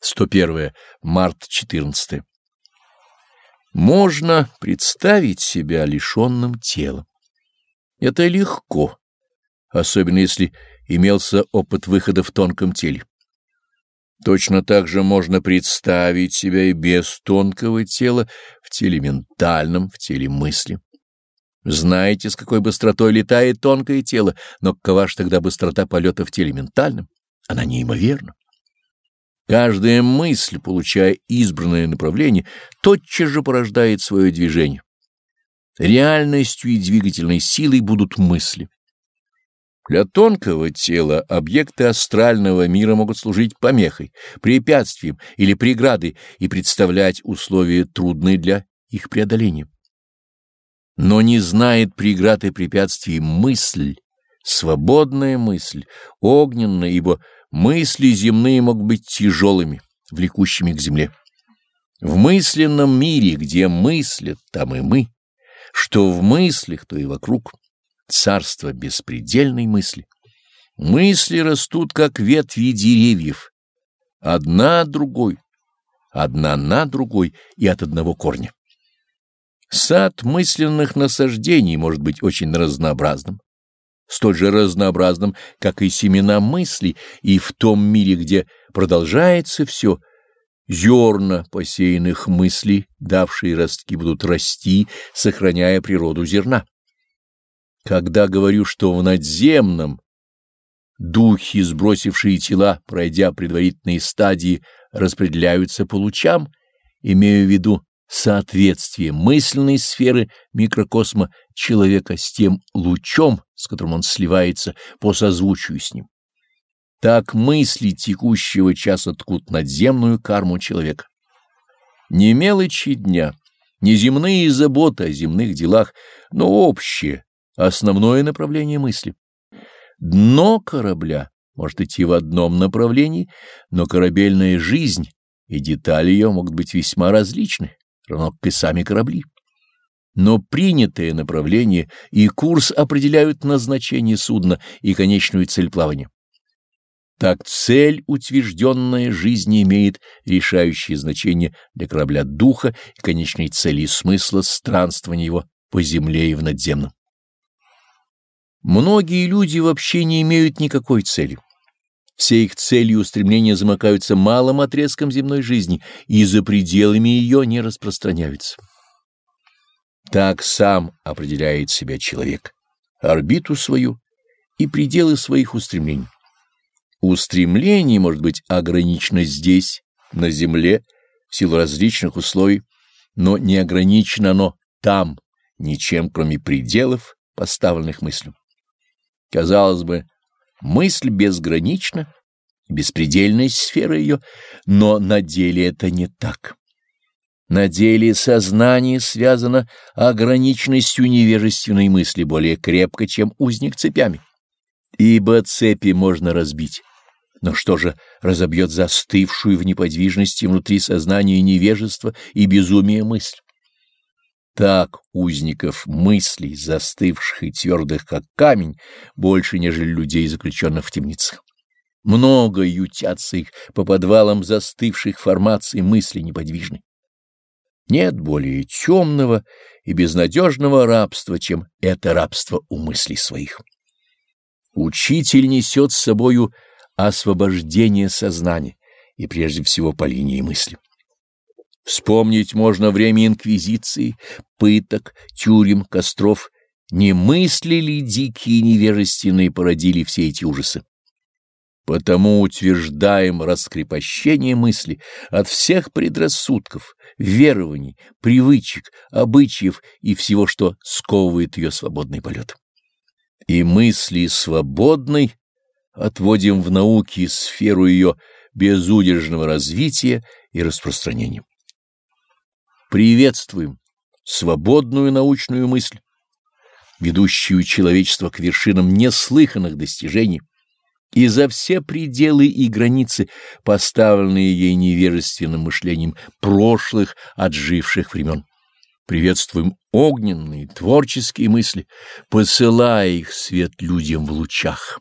101. Март 14. Можно представить себя лишенным тела. Это легко, особенно если имелся опыт выхода в тонком теле. Точно так же можно представить себя и без тонкого тела в теле ментальном, в теле мысли. Знаете, с какой быстротой летает тонкое тело, но какова же тогда быстрота полета в теле ментальном? Она неимоверна. Каждая мысль, получая избранное направление, тотчас же порождает свое движение. Реальностью и двигательной силой будут мысли. Для тонкого тела объекты астрального мира могут служить помехой, препятствием или преградой и представлять условия трудные для их преодоления. Но не знает преград и препятствий мысль, свободная мысль, огненная, ибо Мысли земные могут быть тяжелыми, влекущими к земле. В мысленном мире, где мыслят, там и мы, что в мыслях, то и вокруг, царство беспредельной мысли. Мысли растут, как ветви деревьев, одна другой, одна на другой и от одного корня. Сад мысленных насаждений может быть очень разнообразным столь же разнообразным, как и семена мысли, и в том мире, где продолжается все, зерна посеянных мыслей, давшие ростки, будут расти, сохраняя природу зерна. Когда говорю, что в надземном духи, сбросившие тела, пройдя предварительные стадии, распределяются по лучам, имею в виду соответствие мысленной сферы микрокосма человека с тем лучом, с которым он сливается по созвучию с ним. Так мысли текущего часа ткут надземную карму человека. Не мелочи дня, не земные заботы о земных делах, но общее, основное направление мысли. Дно корабля может идти в одном направлении, но корабельная жизнь и детали ее могут быть весьма различны равно как и сами корабли. Но принятое направление и курс определяют назначение судна и конечную цель плавания. Так цель, утвержденная жизни, имеет решающее значение для корабля духа и конечной цели и смысла странствования его по земле и в надземном. Многие люди вообще не имеют никакой цели. Все их цели и устремления замыкаются малым отрезком земной жизни и за пределами ее не распространяются. Так сам определяет себя человек, орбиту свою и пределы своих устремлений. Устремление может быть ограничено здесь, на земле, в силу различных условий, но не ограничено оно там, ничем, кроме пределов, поставленных мыслью. Казалось бы, Мысль безгранична, беспредельная сфера ее, но на деле это не так. На деле сознание связано ограниченностью невежественной мысли более крепко, чем узник цепями. Ибо цепи можно разбить. Но что же разобьет застывшую в неподвижности внутри сознания невежество и безумие мысль? Так узников мыслей, застывших и твердых, как камень, больше, нежели людей, заключенных в темницах. Много ютятся их по подвалам застывших формаций мысли неподвижной. Нет более темного и безнадежного рабства, чем это рабство у мыслей своих. Учитель несет с собою освобождение сознания и прежде всего по линии мысли. Вспомнить можно время инквизиции, пыток, тюрем, костров. Не мысли ли дикие невежественные породили все эти ужасы? Потому утверждаем раскрепощение мысли от всех предрассудков, верований, привычек, обычаев и всего, что сковывает ее свободный полет. И мысли свободной отводим в науке сферу ее безудержного развития и распространения. Приветствуем свободную научную мысль, ведущую человечество к вершинам неслыханных достижений, и за все пределы и границы, поставленные ей невежественным мышлением прошлых отживших времен. Приветствуем огненные, творческие мысли, посылая их свет людям в лучах.